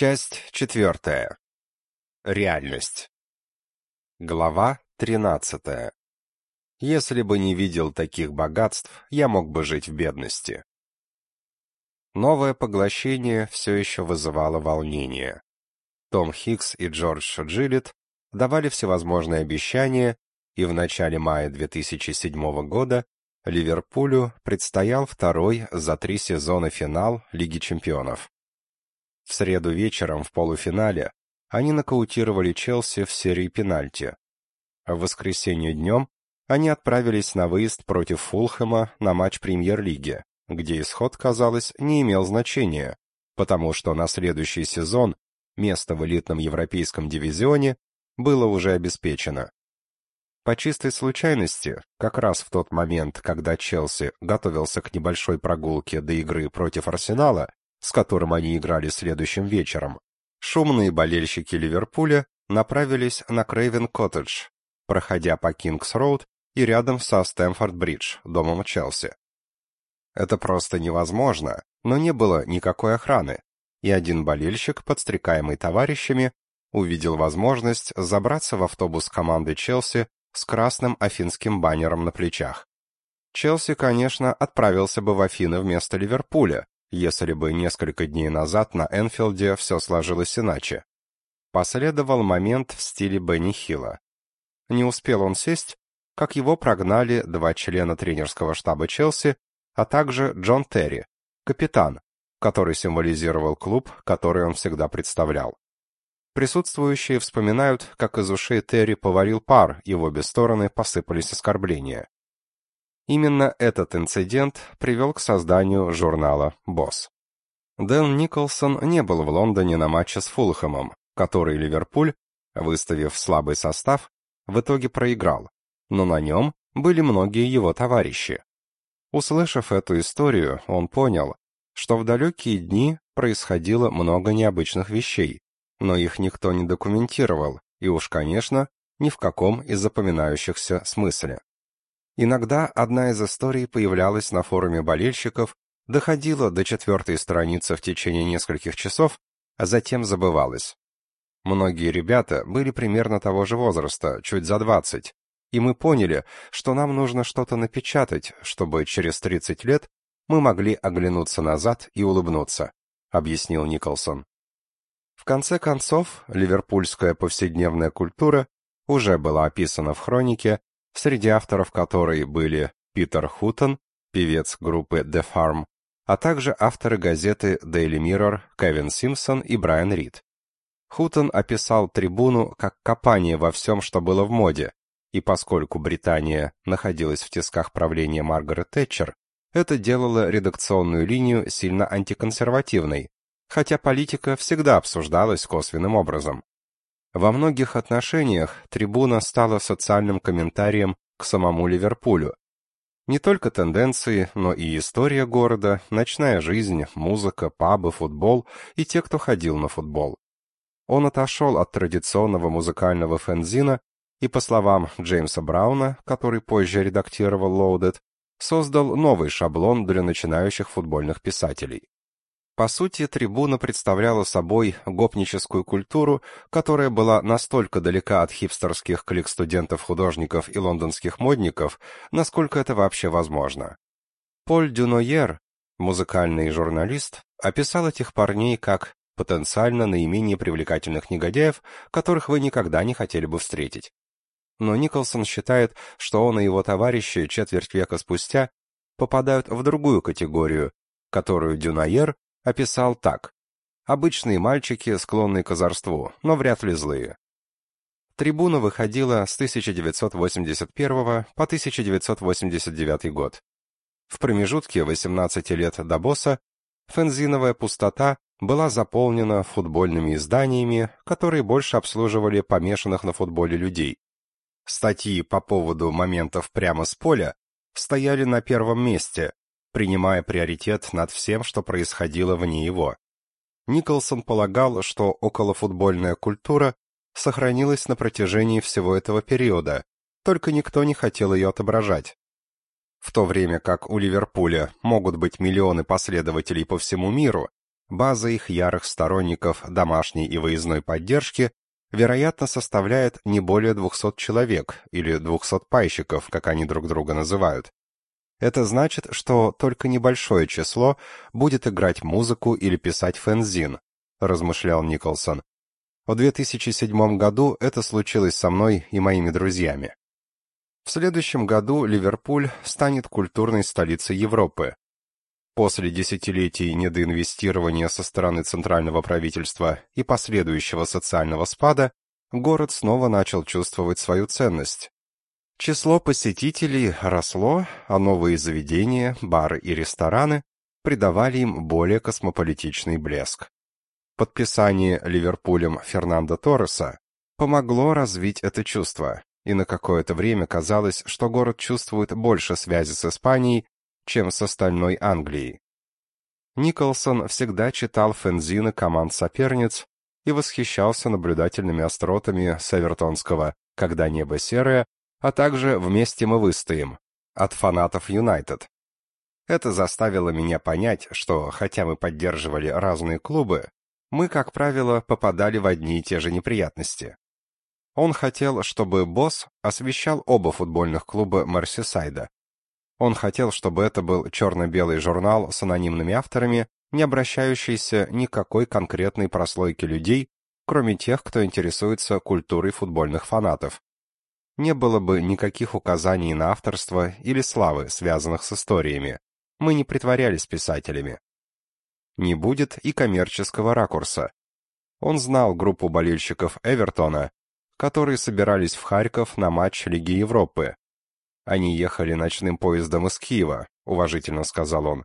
Часть четвертая. Реальность. Глава тринадцатая. Если бы не видел таких богатств, я мог бы жить в бедности. Новое поглощение все еще вызывало волнение. Том Хикс и Джордж Джилет давали всевозможные обещания, и в начале мая 2007 года Ливерпулю предстоял второй за три сезона финал Лиги чемпионов. В среду вечером в полуфинале они нокаутировали Челси в серии пенальти. А в воскресенье днем они отправились на выезд против Фулхэма на матч Премьер-лиги, где исход, казалось, не имел значения, потому что на следующий сезон место в элитном европейском дивизионе было уже обеспечено. По чистой случайности, как раз в тот момент, когда Челси готовился к небольшой прогулке до игры против Арсенала, с которым они играли следующим вечером, шумные болельщики Ливерпуля направились на Крейвен-Коттедж, проходя по Кингс-Роуд и рядом со Стэмфорд-Бридж, домом Челси. Это просто невозможно, но не было никакой охраны, и один болельщик, подстрекаемый товарищами, увидел возможность забраться в автобус команды Челси с красным афинским баннером на плечах. Челси, конечно, отправился бы в Афины вместо Ливерпуля, если бы несколько дней назад на Энфилде все сложилось иначе. Последовал момент в стиле Бенни Хилла. Не успел он сесть, как его прогнали два члена тренерского штаба Челси, а также Джон Терри, капитан, который символизировал клуб, который он всегда представлял. Присутствующие вспоминают, как из ушей Терри поварил пар, и в обе стороны посыпались оскорбления. Именно этот инцидент привел к созданию журнала «Босс». Дэн Николсон не был в Лондоне на матче с Фулхэмом, который Ливерпуль, выставив слабый состав, в итоге проиграл, но на нем были многие его товарищи. Услышав эту историю, он понял, что в далекие дни происходило много необычных вещей, но их никто не документировал, и уж, конечно, ни в каком из запоминающихся смысле. Иногда одна из историй появлялась на форуме болельщиков, доходила до четвертой страницы в течение нескольких часов, а затем забывалась. Многие ребята были примерно того же возраста, чуть за двадцать, и мы поняли, что нам нужно что-то напечатать, чтобы через 30 лет мы могли оглянуться назад и улыбнуться, объяснил Николсон. В конце концов, ливерпульская повседневная культура уже была описана в хронике, среди авторов которой были Питер Хутон, певец группы The Farm, а также авторы газеты Daily Mirror Кевин Симпсон и Брайан Рид. Хутон описал трибуну как копание во всем, что было в моде, и поскольку Британия находилась в тисках правления Маргарет Тэтчер, это делало редакционную линию сильно антиконсервативной, хотя политика всегда обсуждалась косвенным образом. Во многих отношениях трибуна стала социальным комментарием к самому Ливерпулю. Не только тенденции, но и история города, ночная жизнь, музыка, пабы, футбол и те, кто ходил на футбол. Он отошел от традиционного музыкального фэнзина и, по словам Джеймса Брауна, который позже редактировал Loaded, создал новый шаблон для начинающих футбольных писателей. По сути, трибуна представляла собой гопническую культуру, которая была настолько далека от хипстерских клик студентов-художников и лондонских модников, насколько это вообще возможно. Поль Дюнойер, музыкальный журналист, описал этих парней как потенциально наименее привлекательных негодяев, которых вы никогда не хотели бы встретить. Но Николсон считает, что он и его товарищи четверть века спустя попадают в другую категорию, которую Дюнойер описал так. Обычные мальчики, склонные к озорству, но вряд ли злые. Трибуна выходила с 1981 по 1989 год. В промежутке 18 лет до босса фензиновая пустота была заполнена футбольными изданиями, которые больше обслуживали помешанных на футболе людей. Статьи по поводу моментов прямо с поля стояли на первом месте, принимая приоритет над всем, что происходило вне его. Николсон полагал, что околофутбольная культура сохранилась на протяжении всего этого периода, только никто не хотел ее отображать. В то время как у Ливерпуля могут быть миллионы последователей по всему миру, база их ярых сторонников домашней и выездной поддержки, вероятно, составляет не более 200 человек или 200 пайщиков, как они друг друга называют. Это значит, что только небольшое число будет играть музыку или писать фэнзин, размышлял Николсон. В 2007 году это случилось со мной и моими друзьями. В следующем году Ливерпуль станет культурной столицей Европы. После десятилетий недоинвестирования со стороны центрального правительства и последующего социального спада, город снова начал чувствовать свою ценность. Число посетителей росло, а новые заведения, бары и рестораны придавали им более космополитичный блеск. Подписание Ливерпулем Фернандо Торреса помогло развить это чувство, и на какое-то время казалось, что город чувствует больше связи с Испанией, чем с остальной Англией. Николсон всегда читал фензины команд соперниц и восхищался наблюдательными остротами Севертонского «Когда небо серое», а также «Вместе мы выстоим» от фанатов Юнайтед. Это заставило меня понять, что, хотя мы поддерживали разные клубы, мы, как правило, попадали в одни и те же неприятности. Он хотел, чтобы босс освещал оба футбольных клуба Мерсисайда. Он хотел, чтобы это был черно-белый журнал с анонимными авторами, не обращающийся ни к какой конкретной прослойке людей, кроме тех, кто интересуется культурой футбольных фанатов не было бы никаких указаний на авторство или славы, связанных с историями. Мы не притворялись писателями. Не будет и коммерческого ракурса. Он знал группу болельщиков Эвертона, которые собирались в Харьков на матч Лиги Европы. Они ехали ночным поездом из Киева, уважительно сказал он.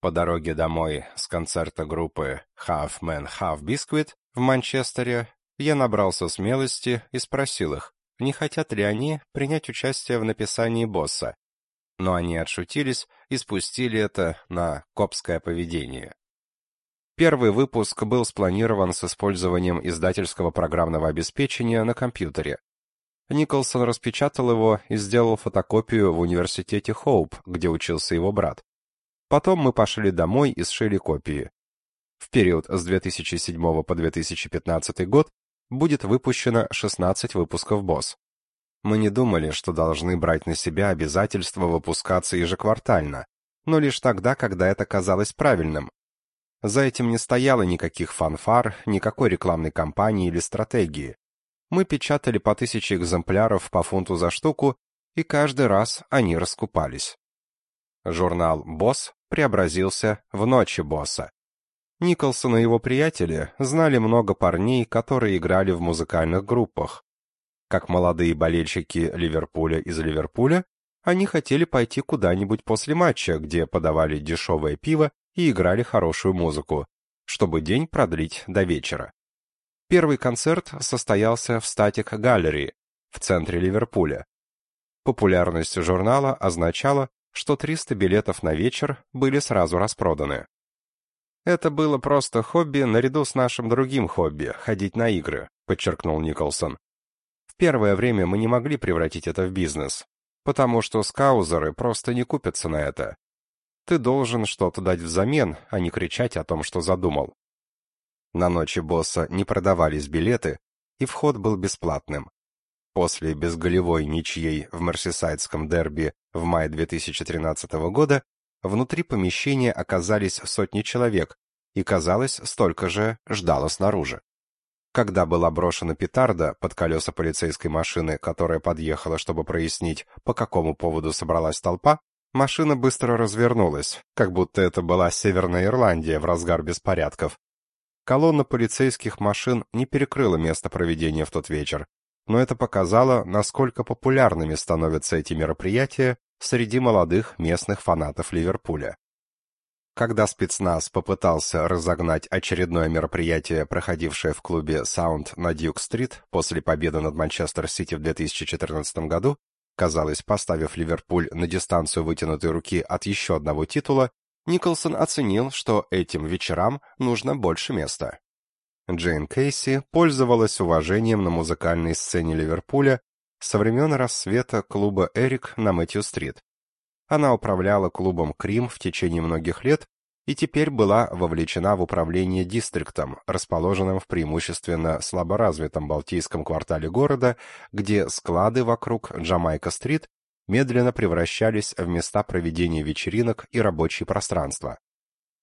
По дороге домой с концерта группы Half Man Half Biscuit в Манчестере я набрался смелости и спросил их, не хотят ли они принять участие в написании босса. Но они отшутились и спустили это на копское поведение. Первый выпуск был спланирован с использованием издательского программного обеспечения на компьютере. Николсон распечатал его и сделал фотокопию в университете Хоуп, где учился его брат. Потом мы пошли домой и сшили копии. В период с 2007 по 2015 год будет выпущено 16 выпусков «Босс». Мы не думали, что должны брать на себя обязательство выпускаться ежеквартально, но лишь тогда, когда это казалось правильным. За этим не стояло никаких фанфар, никакой рекламной кампании или стратегии. Мы печатали по тысяче экземпляров по фунту за штуку, и каждый раз они раскупались. Журнал «Босс» преобразился в «Ночи босса». Николсон и его приятели знали много парней, которые играли в музыкальных группах. Как молодые болельщики Ливерпуля из Ливерпуля, они хотели пойти куда-нибудь после матча, где подавали дешевое пиво и играли хорошую музыку, чтобы день продлить до вечера. Первый концерт состоялся в Static Gallery в центре Ливерпуля. Популярность журнала означала, что 300 билетов на вечер были сразу распроданы. Это было просто хобби наряду с нашим другим хобби ходить на игры, подчеркнул Николсон. В первое время мы не могли превратить это в бизнес, потому что скаузеры просто не купятся на это. Ты должен что-то дать взамен, а не кричать о том, что задумал. На ночи босса не продавались билеты, и вход был бесплатным. После безголевой ничьей в Мерсисайдском дерби в мае 2013 года Внутри помещения оказались сотни человек, и, казалось, столько же ждало снаружи. Когда была брошена петарда под колеса полицейской машины, которая подъехала, чтобы прояснить, по какому поводу собралась толпа, машина быстро развернулась, как будто это была Северная Ирландия в разгар беспорядков. Колонна полицейских машин не перекрыла место проведения в тот вечер, но это показало, насколько популярными становятся эти мероприятия среди молодых местных фанатов Ливерпуля. Когда спецназ попытался разогнать очередное мероприятие, проходившее в клубе Sound на Дьюк-стрит после победы над Манчестер-Сити в 2014 году, казалось, поставив Ливерпуль на дистанцию вытянутой руки от еще одного титула, Николсон оценил, что этим вечерам нужно больше места. Джейн Кейси пользовалась уважением на музыкальной сцене Ливерпуля со времен рассвета клуба «Эрик» на Мэтью-стрит. Она управляла клубом «Крим» в течение многих лет и теперь была вовлечена в управление дистриктом, расположенным в преимущественно слаборазвитом балтийском квартале города, где склады вокруг Джамайка-стрит медленно превращались в места проведения вечеринок и рабочие пространства.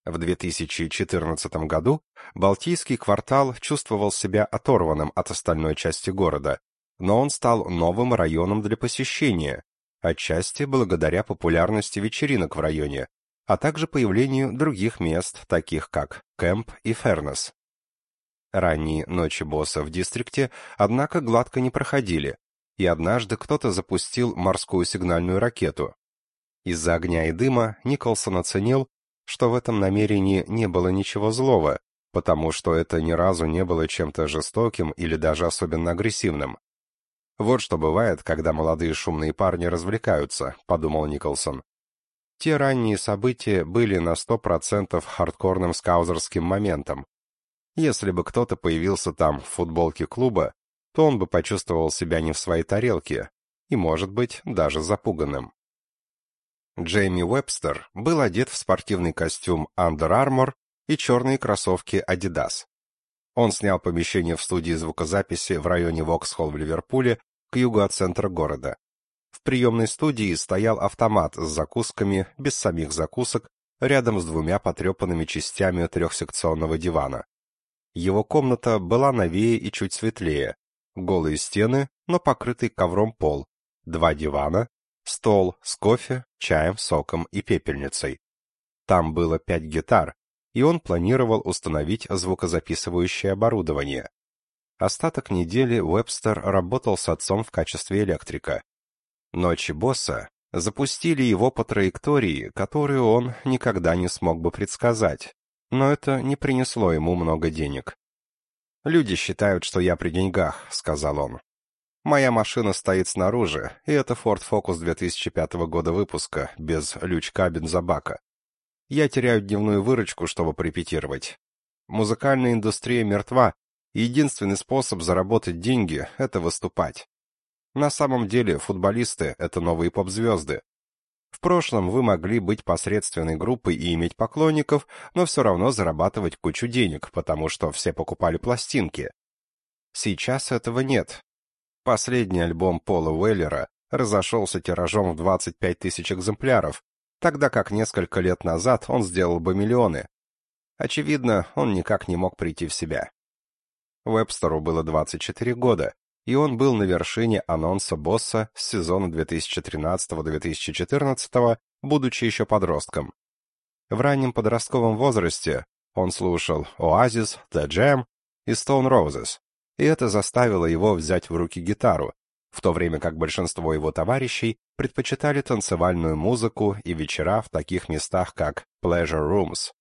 В 2014 году Балтийский квартал чувствовал себя оторванным от остальной части города, но он стал новым районом для посещения, отчасти благодаря популярности вечеринок в районе, а также появлению других мест, таких как Кэмп и Фернес. Ранние ночи босса в дистрикте, однако, гладко не проходили, и однажды кто-то запустил морскую сигнальную ракету. Из-за огня и дыма Николсон оценил, что в этом намерении не было ничего злого, потому что это ни разу не было чем-то жестоким или даже особенно агрессивным. «Вот что бывает, когда молодые шумные парни развлекаются», — подумал Николсон. Те ранние события были на сто процентов хардкорным скаузерским моментом. Если бы кто-то появился там в футболке клуба, то он бы почувствовал себя не в своей тарелке и, может быть, даже запуганным. Джейми Уэбстер был одет в спортивный костюм Under Armour и черные кроссовки Adidas. Он снял помещение в студии звукозаписи в районе Воксхолл в Ливерпуле к югу от центра города. В приемной студии стоял автомат с закусками, без самих закусок, рядом с двумя потрепанными частями трехсекционного дивана. Его комната была новее и чуть светлее. Голые стены, но покрытый ковром пол, два дивана, стол с кофе, чаем, соком и пепельницей. Там было пять гитар, и он планировал установить звукозаписывающее оборудование. Остаток недели Уэбстер работал с отцом в качестве электрика. Ночи босса запустили его по траектории, которую он никогда не смог бы предсказать, но это не принесло ему много денег. «Люди считают, что я при деньгах», — сказал он. Моя машина стоит снаружи, и это Ford Focus 2005 года выпуска, без лючка бензобака. Я теряю дневную выручку, чтобы порепетировать. Музыкальная индустрия мертва, единственный способ заработать деньги — это выступать. На самом деле футболисты — это новые поп-звезды. В прошлом вы могли быть посредственной группой и иметь поклонников, но все равно зарабатывать кучу денег, потому что все покупали пластинки. Сейчас этого нет, Последний альбом Пола Уэллера разошелся тиражом в 25 тысяч экземпляров, тогда как несколько лет назад он сделал бы миллионы. Очевидно, он никак не мог прийти в себя. Вебстеру было 24 года, и он был на вершине анонса босса с сезона 2013-2014, будучи еще подростком. В раннем подростковом возрасте он слушал Oasis, The Jam и Stone Roses, и это заставило его взять в руки гитару, в то время как большинство его товарищей предпочитали танцевальную музыку и вечера в таких местах, как Pleasure Rooms.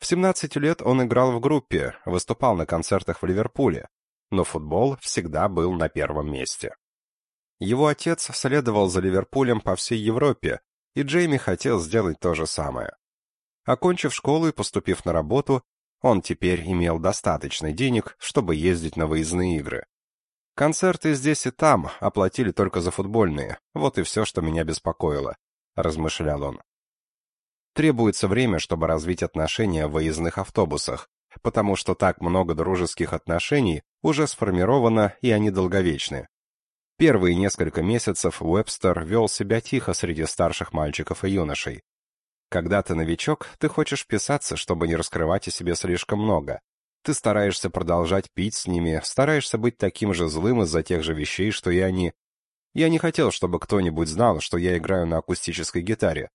В 17 лет он играл в группе, выступал на концертах в Ливерпуле, но футбол всегда был на первом месте. Его отец следовал за Ливерпулем по всей Европе, и Джейми хотел сделать то же самое. Окончив школу и поступив на работу, он теперь имел достаточно денег, чтобы ездить на выездные игры. Концерты здесь и там оплатили только за футбольные. Вот и все, что меня беспокоило, размышлял он. Требуется время, чтобы развить отношения в выездных автобусах, потому что так много дружеских отношений уже сформировано, и они долговечны. Первые несколько месяцев Уэбстер вел себя тихо среди старших мальчиков и юношей. Когда ты новичок, ты хочешь писаться, чтобы не раскрывать о себе слишком много. Ты стараешься продолжать пить с ними, стараешься быть таким же злым из-за тех же вещей, что и они. Я не хотел, чтобы кто-нибудь знал, что я играю на акустической гитаре,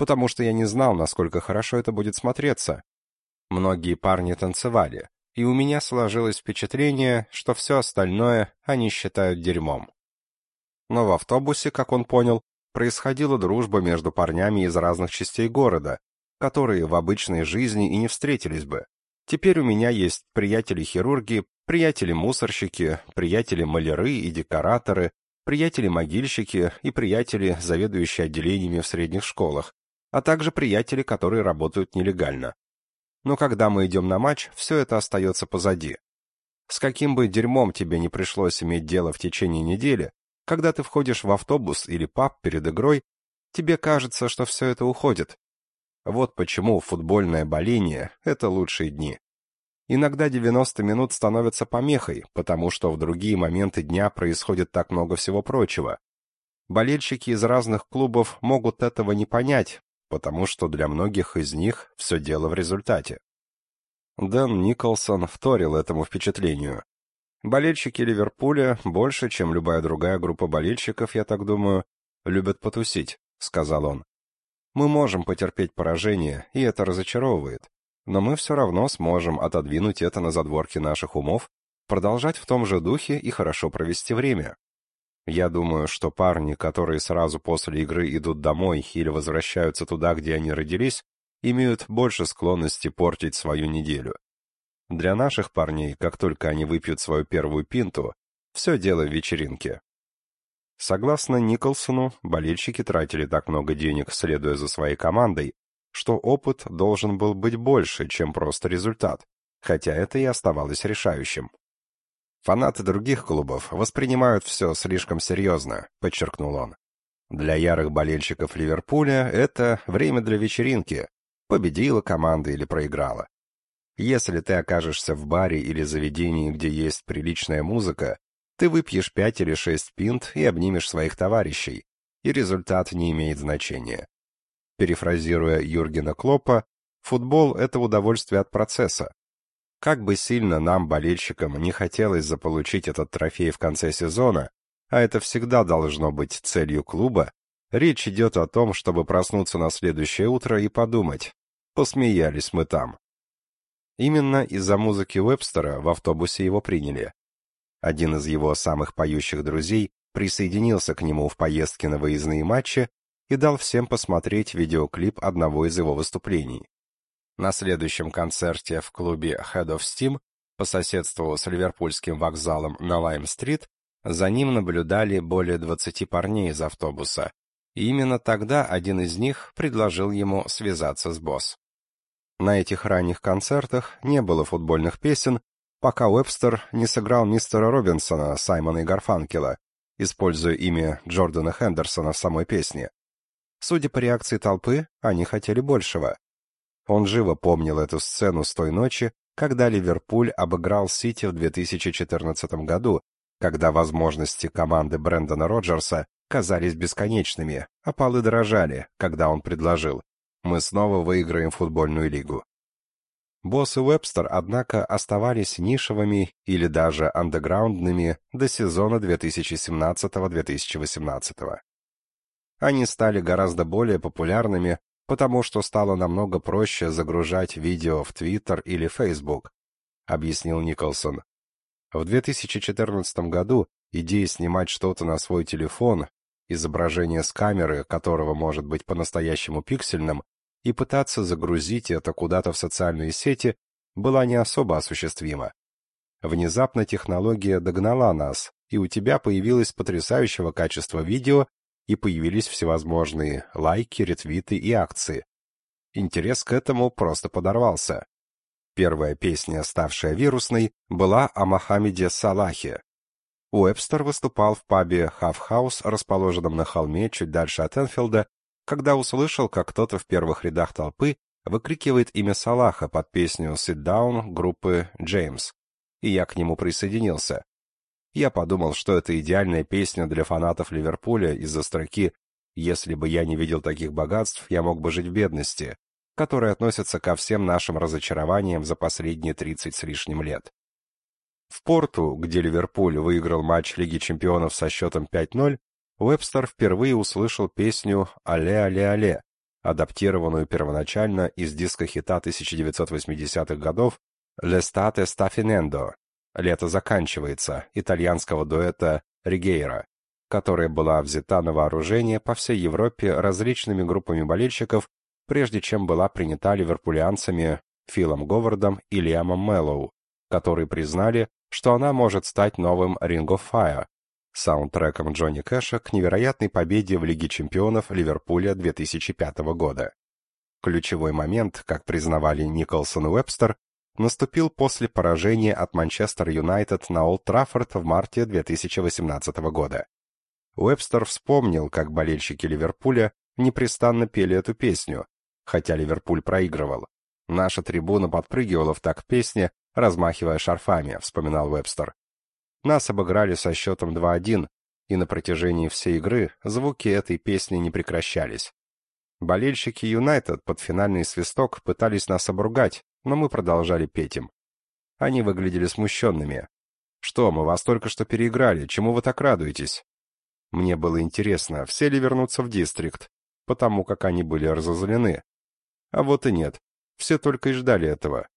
потому что я не знал, насколько хорошо это будет смотреться. Многие парни танцевали, и у меня сложилось впечатление, что все остальное они считают дерьмом. Но в автобусе, как он понял, происходила дружба между парнями из разных частей города, которые в обычной жизни и не встретились бы. Теперь у меня есть приятели-хирурги, приятели-мусорщики, приятели-маляры и декораторы, приятели-могильщики и приятели, заведующие отделениями в средних школах, а также приятели, которые работают нелегально. Но когда мы идем на матч, все это остается позади. С каким бы дерьмом тебе не пришлось иметь дело в течение недели, когда ты входишь в автобус или паб перед игрой, тебе кажется, что все это уходит. Вот почему футбольное боление — это лучшие дни. Иногда 90 минут становятся помехой, потому что в другие моменты дня происходит так много всего прочего. Болельщики из разных клубов могут этого не понять, потому что для многих из них все дело в результате. Дэн Николсон вторил этому впечатлению. Болельщики Ливерпуля больше, чем любая другая группа болельщиков, я так думаю, любят потусить, сказал он. Мы можем потерпеть поражение, и это разочаровывает но мы все равно сможем отодвинуть это на задворки наших умов, продолжать в том же духе и хорошо провести время. Я думаю, что парни, которые сразу после игры идут домой или возвращаются туда, где они родились, имеют больше склонности портить свою неделю. Для наших парней, как только они выпьют свою первую пинту, все дело в вечеринке. Согласно Николсону, болельщики тратили так много денег, следуя за своей командой, что опыт должен был быть больше, чем просто результат, хотя это и оставалось решающим. «Фанаты других клубов воспринимают все слишком серьезно», — подчеркнул он. «Для ярых болельщиков Ливерпуля это время для вечеринки. Победила команда или проиграла. Если ты окажешься в баре или заведении, где есть приличная музыка, ты выпьешь пять или шесть пинт и обнимешь своих товарищей, и результат не имеет значения. Перефразируя Юргена Клоппа, футбол — это удовольствие от процесса. Как бы сильно нам, болельщикам, не хотелось заполучить этот трофей в конце сезона, а это всегда должно быть целью клуба, речь идет о том, чтобы проснуться на следующее утро и подумать, посмеялись мы там. Именно из-за музыки Уэбстера в автобусе его приняли. Один из его самых поющих друзей присоединился к нему в поездке на выездные матчи и дал всем посмотреть видеоклип одного из его выступлений. На следующем концерте в клубе Head of Steam по соседству с ливерпульским вокзалом на Лайм-стрит за ним наблюдали более 20 парней из автобуса, и именно тогда один из них предложил ему связаться с босс. На этих ранних концертах не было футбольных песен, пока Уэбстер не сыграл мистера Робинсона Саймона и Гарфанкела, используя имя Джордана Хендерсона в самой песне. Судя по реакции толпы, они хотели большего. Он живо помнил эту сцену с той ночи, когда Ливерпуль обыграл Сити в 2014 году, когда возможности команды Брэндона Роджерса казались бесконечными, а полы дрожали, когда он предложил «Мы снова выиграем футбольную лигу». Босс и Уэбстер, однако, оставались нишевыми или даже андеграундными до сезона 2017-2018. Они стали гораздо более популярными, потому что стало намного проще загружать видео в Twitter или Facebook, объяснил Николсон. В 2014 году идея снимать что-то на свой телефон, изображение с камеры, которого может быть по-настоящему пиксельным, и пытаться загрузить это куда-то в социальные сети, была не особо осуществима. Внезапно технология догнала нас, и у тебя появилось потрясающего качества видео и появились всевозможные лайки, ретвиты и акции. Интерес к этому просто подорвался. Первая песня, ставшая вирусной, была о Мохаммеде Салахе. Уэбстер выступал в пабе Хафхаус, расположенном на холме чуть дальше от Энфилда, когда услышал, как кто-то в первых рядах толпы выкрикивает имя Салаха под песню «Sit Down» группы «Джеймс», и я к нему присоединился. Я подумал, что это идеальная песня для фанатов Ливерпуля из-за строки «Если бы я не видел таких богатств, я мог бы жить в бедности», которые относятся ко всем нашим разочарованиям за последние 30 с лишним лет. В Порту, где Ливерпуль выиграл матч Лиги чемпионов со счетом 5-0, Уэбстер впервые услышал песню «Але-але-але», адаптированную первоначально из диска хита 1980-х годов «L'estate sta finendo», «Лето заканчивается» итальянского дуэта «Ригейра», которая была взята на вооружение по всей Европе различными группами болельщиков, прежде чем была принята ливерпулианцами Филом Говардом и Лиамом Мэллоу, которые признали, что она может стать новым Ring of Fire, саундтреком Джонни Кэша к невероятной победе в Лиге чемпионов Ливерпуля 2005 года. Ключевой момент, как признавали Николсон и Уэбстер, наступил после поражения от Манчестер Юнайтед на Олд Траффорд в марте 2018 года. Уэбстер вспомнил, как болельщики Ливерпуля непрестанно пели эту песню, хотя Ливерпуль проигрывал. Наша трибуна подпрыгивала в такт песни, размахивая шарфами, вспоминал Вебстер. Нас обыграли со счетом 2-1, и на протяжении всей игры звуки этой песни не прекращались. Болельщики Юнайтед под финальный свисток пытались нас обругать, но мы продолжали петь им. Они выглядели смущенными. «Что, мы вас только что переиграли, чему вы так радуетесь?» Мне было интересно, все ли вернутся в дистрикт, потому как они были разозлены. А вот и нет, все только и ждали этого.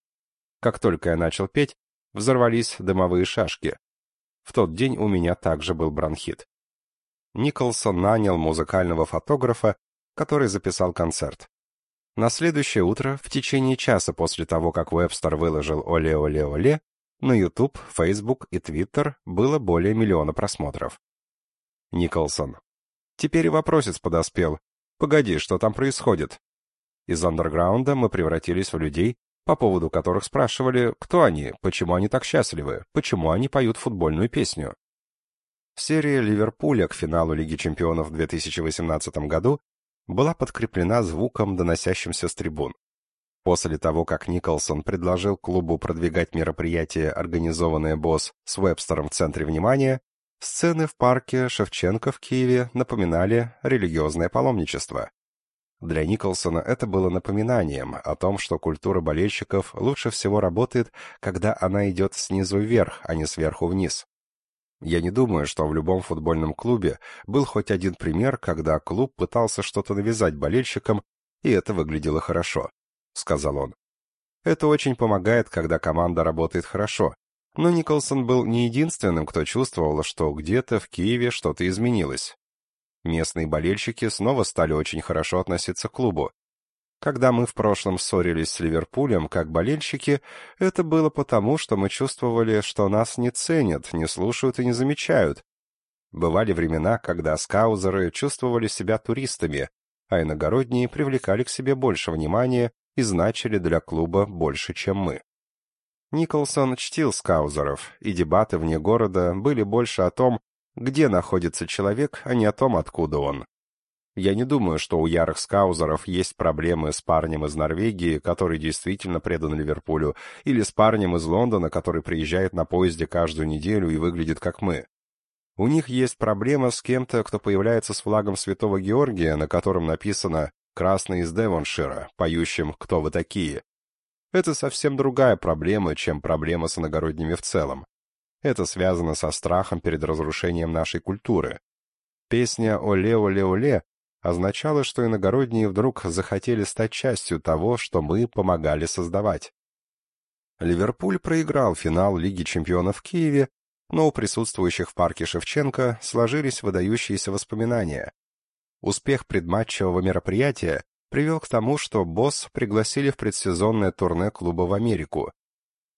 Как только я начал петь, взорвались дымовые шашки. В тот день у меня также был бронхит. Николсон нанял музыкального фотографа, который записал концерт. На следующее утро, в течение часа после того, как Вебстер выложил «Оле-оле-оле», на YouTube, Facebook и Twitter было более миллиона просмотров. Николсон. Теперь и вопросец подоспел. Погоди, что там происходит? Из андерграунда мы превратились в людей, по поводу которых спрашивали, кто они, почему они так счастливы, почему они поют футбольную песню. Серия Ливерпуля к финалу Лиги чемпионов в 2018 году была подкреплена звуком, доносящимся с трибун. После того, как Николсон предложил клубу продвигать мероприятие, организованное босс с Вебстером в центре внимания, сцены в парке Шевченко в Киеве напоминали религиозное паломничество. Для Николсона это было напоминанием о том, что культура болельщиков лучше всего работает, когда она идет снизу вверх, а не сверху вниз. Я не думаю, что в любом футбольном клубе был хоть один пример, когда клуб пытался что-то навязать болельщикам, и это выглядело хорошо, — сказал он. Это очень помогает, когда команда работает хорошо. Но Николсон был не единственным, кто чувствовал, что где-то в Киеве что-то изменилось. Местные болельщики снова стали очень хорошо относиться к клубу. Когда мы в прошлом ссорились с Ливерпулем как болельщики, это было потому, что мы чувствовали, что нас не ценят, не слушают и не замечают. Бывали времена, когда скаузеры чувствовали себя туристами, а иногородние привлекали к себе больше внимания и значили для клуба больше, чем мы. Николсон чтил скаузеров, и дебаты вне города были больше о том, где находится человек, а не о том, откуда он. Я не думаю, что у ярых скаузеров есть проблемы с парнем из Норвегии, который действительно предан Ливерпулю, или с парнем из Лондона, который приезжает на поезде каждую неделю и выглядит как мы. У них есть проблема с кем-то, кто появляется с флагом Святого Георгия, на котором написано «Красный из Девоншира», поющим «Кто вы такие?». Это совсем другая проблема, чем проблема с иногородними в целом. Это связано со страхом перед разрушением нашей культуры. Песня «Оле-оле-оле» означало, что иногородние вдруг захотели стать частью того, что мы помогали создавать. Ливерпуль проиграл финал Лиги чемпионов в Киеве, но у присутствующих в парке Шевченко сложились выдающиеся воспоминания. Успех предматчевого мероприятия привел к тому, что босс пригласили в предсезонное турне клуба в Америку.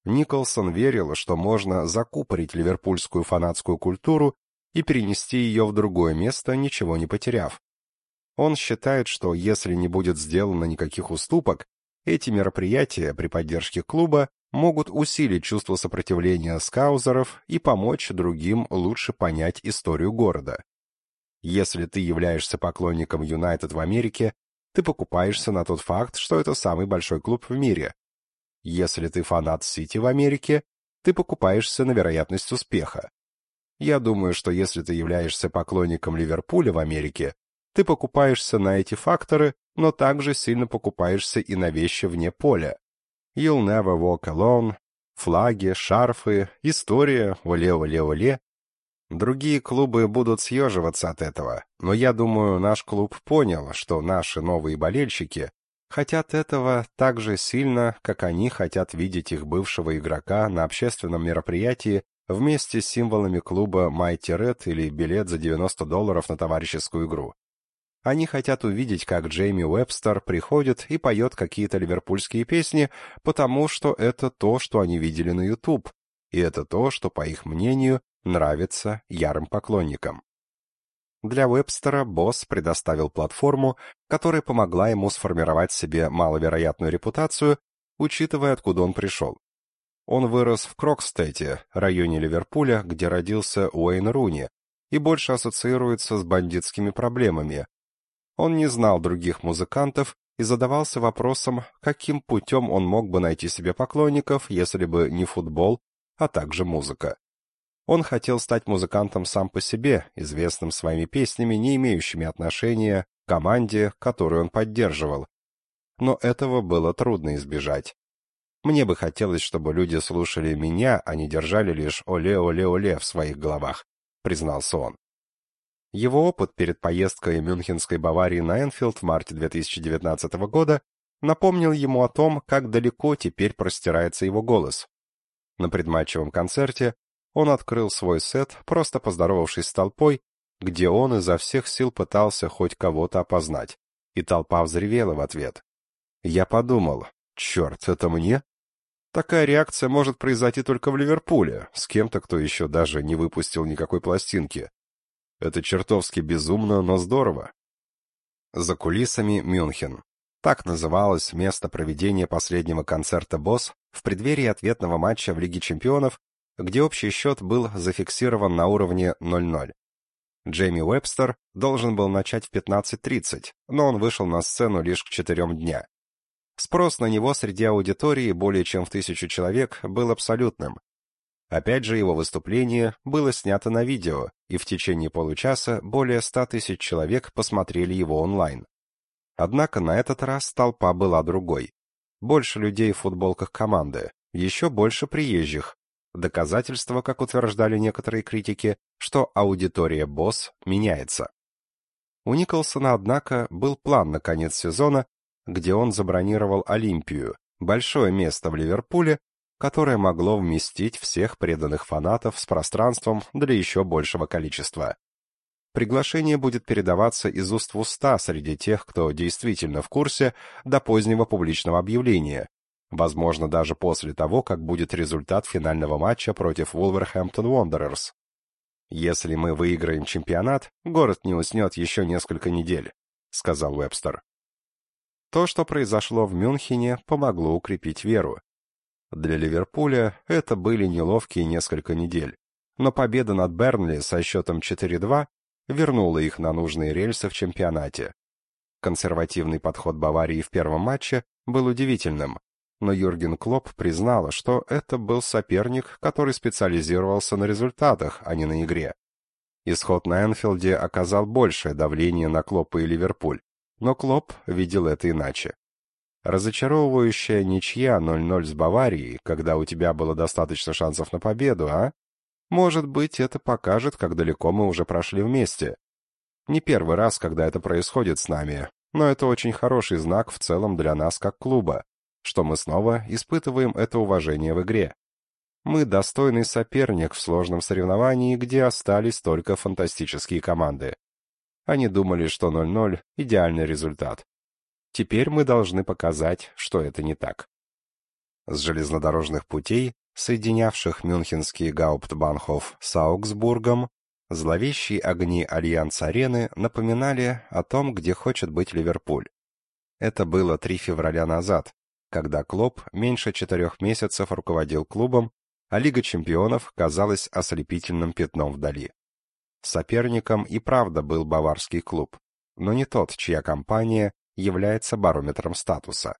Николсон верил, что можно закупорить ливерпульскую фанатскую культуру и перенести ее в другое место, ничего не потеряв. Он считает, что если не будет сделано никаких уступок, эти мероприятия при поддержке клуба могут усилить чувство сопротивления скаузеров и помочь другим лучше понять историю города. Если ты являешься поклонником Юнайтед в Америке, ты покупаешься на тот факт, что это самый большой клуб в мире, если ты фанат Сити в Америке, ты покупаешься на вероятность успеха. Я думаю, что если ты являешься поклонником Ливерпуля в Америке, ты покупаешься на эти факторы, но также сильно покупаешься и на вещи вне поля. You'll never walk alone, флаги, шарфы, история, оле-оле-оле. Другие клубы будут съеживаться от этого, но я думаю, наш клуб понял, что наши новые болельщики хотят этого так же сильно, как они хотят видеть их бывшего игрока на общественном мероприятии вместе с символами клуба Mighty Red или билет за 90 долларов на товарищескую игру. Они хотят увидеть, как Джейми Уэбстер приходит и поет какие-то ливерпульские песни, потому что это то, что они видели на YouTube, и это то, что, по их мнению, нравится ярым поклонникам. Для Вебстера босс предоставил платформу, которая помогла ему сформировать себе маловероятную репутацию, учитывая, откуда он пришел. Он вырос в Крокстете, районе Ливерпуля, где родился Уэйн Руни, и больше ассоциируется с бандитскими проблемами. Он не знал других музыкантов и задавался вопросом, каким путем он мог бы найти себе поклонников, если бы не футбол, а также музыка. Он хотел стать музыкантом сам по себе, известным своими песнями, не имеющими отношения к команде, которую он поддерживал. Но этого было трудно избежать. Мне бы хотелось, чтобы люди слушали меня, а не держали лишь «оле-оле-оле» в своих головах, признался он. Его опыт перед поездкой Мюнхенской Баварии на Энфилд в марте 2019 года напомнил ему о том, как далеко теперь простирается его голос. На предматчевом концерте он открыл свой сет, просто поздоровавшись с толпой, где он изо всех сил пытался хоть кого-то опознать, и толпа взревела в ответ. Я подумал, черт, это мне? Такая реакция может произойти только в Ливерпуле, с кем-то, кто еще даже не выпустил никакой пластинки. Это чертовски безумно, но здорово. За кулисами Мюнхен. Так называлось место проведения последнего концерта «Босс» в преддверии ответного матча в Лиге чемпионов, где общий счет был зафиксирован на уровне 0-0. Джейми Уэбстер должен был начать в 15.30, но он вышел на сцену лишь к четырем дня. Спрос на него среди аудитории более чем в тысячу человек был абсолютным, Опять же, его выступление было снято на видео, и в течение получаса более ста тысяч человек посмотрели его онлайн. Однако на этот раз толпа была другой. Больше людей в футболках команды, еще больше приезжих. Доказательство, как утверждали некоторые критики, что аудитория «Босс» меняется. У Николсона, однако, был план на конец сезона, где он забронировал Олимпию, большое место в Ливерпуле, которое могло вместить всех преданных фанатов с пространством для еще большего количества. Приглашение будет передаваться из уст в уста среди тех, кто действительно в курсе до позднего публичного объявления, возможно, даже после того, как будет результат финального матча против Wolverhampton Wanderers. Если мы выиграем чемпионат, город не уснет еще несколько недель, сказал Уэбстер. То, что произошло в Мюнхене, помогло укрепить веру. Для Ливерпуля это были неловкие несколько недель, но победа над Бернли со счетом 4-2 вернула их на нужные рельсы в чемпионате. Консервативный подход Баварии в первом матче был удивительным, но Юрген Клопп признал, что это был соперник, который специализировался на результатах, а не на игре. Исход на Энфилде оказал большее давление на Клоппа и Ливерпуль, но Клопп видел это иначе. Разочаровывающая ничья 0-0 с Баварией, когда у тебя было достаточно шансов на победу, а? Может быть, это покажет, как далеко мы уже прошли вместе. Не первый раз, когда это происходит с нами, но это очень хороший знак в целом для нас как клуба, что мы снова испытываем это уважение в игре. Мы достойный соперник в сложном соревновании, где остались только фантастические команды. Они думали, что 0-0 – идеальный результат. Теперь мы должны показать, что это не так. С железнодорожных путей, соединявших Мюнхенский Гауптбанхоф с Аугсбургом, зловещие огни Альянс-арены напоминали о том, где хочет быть Ливерпуль. Это было 3 февраля назад, когда Клоп меньше четырех месяцев руководил клубом, а Лига чемпионов казалась ослепительным пятном вдали. Соперником и правда был баварский клуб, но не тот, чья компания является барометром статуса.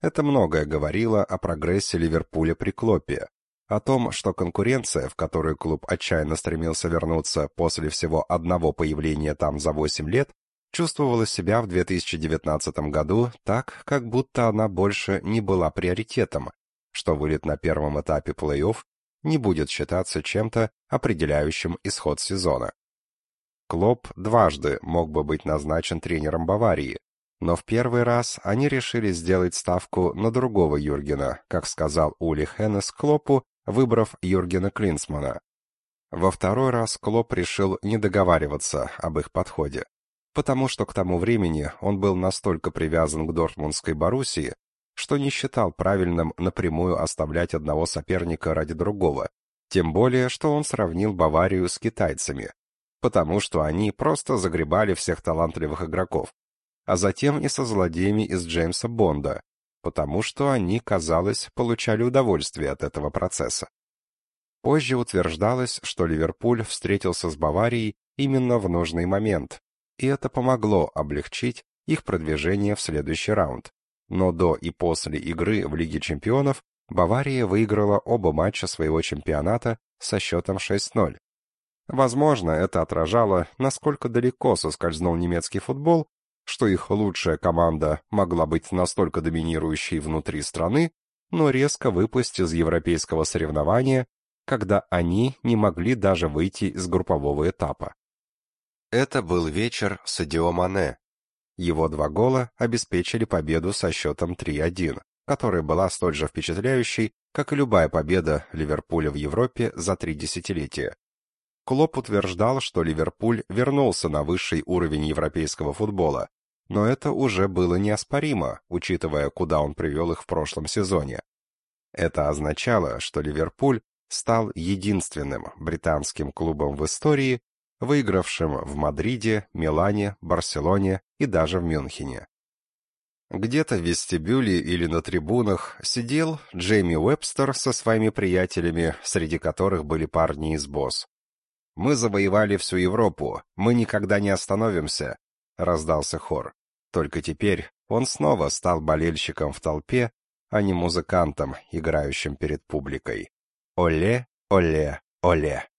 Это многое говорило о прогрессе Ливерпуля при Клопе, о том, что конкуренция, в которую клуб отчаянно стремился вернуться после всего одного появления там за 8 лет, чувствовала себя в 2019 году так, как будто она больше не была приоритетом, что вылет на первом этапе плей-офф не будет считаться чем-то определяющим исход сезона. Клоп дважды мог бы быть назначен тренером Баварии, но в первый раз они решили сделать ставку на другого Юргена, как сказал Ули Хеннес Клопу, выбрав Юргена Клинсмана. Во второй раз Клоп решил не договариваться об их подходе, потому что к тому времени он был настолько привязан к Дортмундской Боруссии, что не считал правильным напрямую оставлять одного соперника ради другого, тем более, что он сравнил Баварию с китайцами, потому что они просто загребали всех талантливых игроков, а затем и со злодеями из Джеймса Бонда, потому что они, казалось, получали удовольствие от этого процесса. Позже утверждалось, что Ливерпуль встретился с Баварией именно в нужный момент, и это помогло облегчить их продвижение в следующий раунд. Но до и после игры в Лиге чемпионов Бавария выиграла оба матча своего чемпионата со счетом 6-0. Возможно, это отражало, насколько далеко соскользнул немецкий футбол, что их лучшая команда могла быть настолько доминирующей внутри страны, но резко выпасть из европейского соревнования, когда они не могли даже выйти из группового этапа. Это был вечер Садио Мане. Его два гола обеспечили победу со счетом 3-1, которая была столь же впечатляющей, как и любая победа Ливерпуля в Европе за три десятилетия. Клоп утверждал, что Ливерпуль вернулся на высший уровень европейского футбола, но это уже было неоспоримо, учитывая, куда он привел их в прошлом сезоне. Это означало, что Ливерпуль стал единственным британским клубом в истории, выигравшим в Мадриде, Милане, Барселоне и даже в Мюнхене. Где-то в вестибюле или на трибунах сидел Джейми Уэбстер со своими приятелями, среди которых были парни из БОС. «Мы завоевали всю Европу, мы никогда не остановимся», — раздался хор. Только теперь он снова стал болельщиком в толпе, а не музыкантом, играющим перед публикой. Оле, оле, оле.